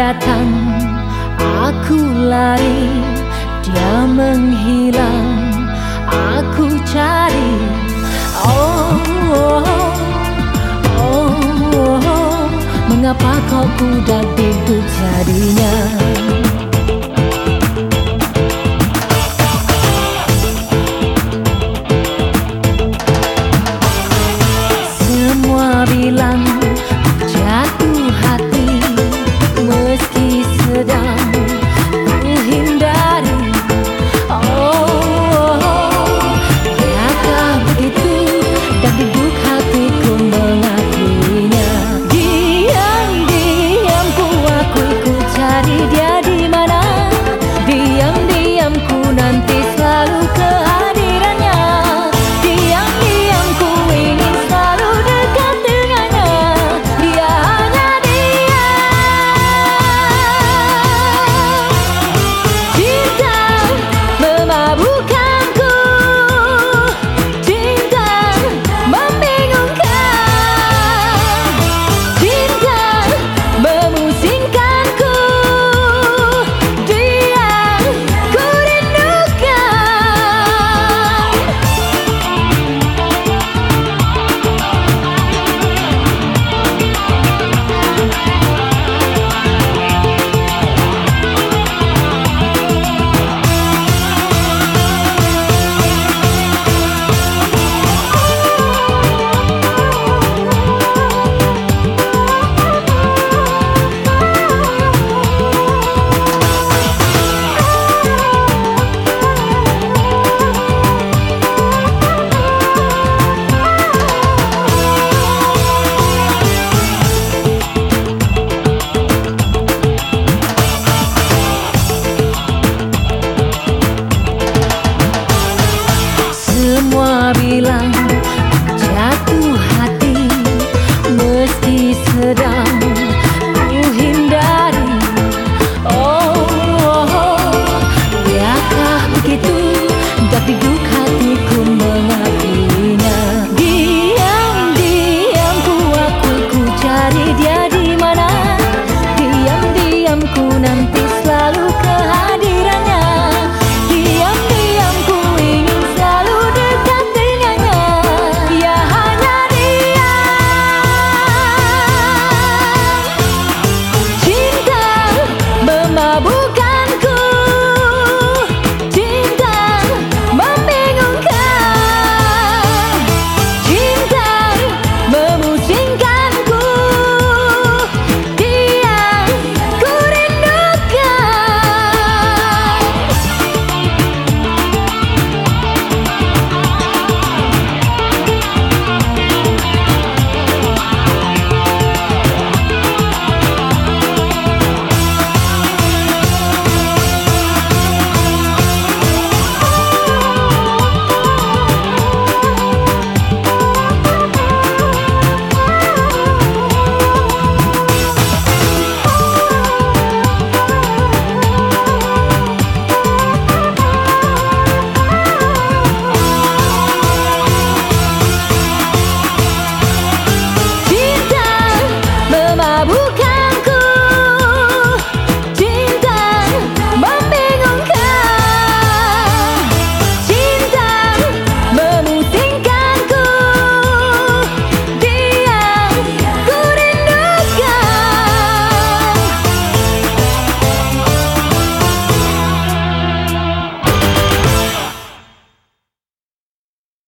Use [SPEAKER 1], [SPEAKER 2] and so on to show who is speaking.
[SPEAKER 1] datang Aku lari Dia menghilang Aku cari. Oh, oh, oh, oh, Mengapa kau kuda duduk jadinya Who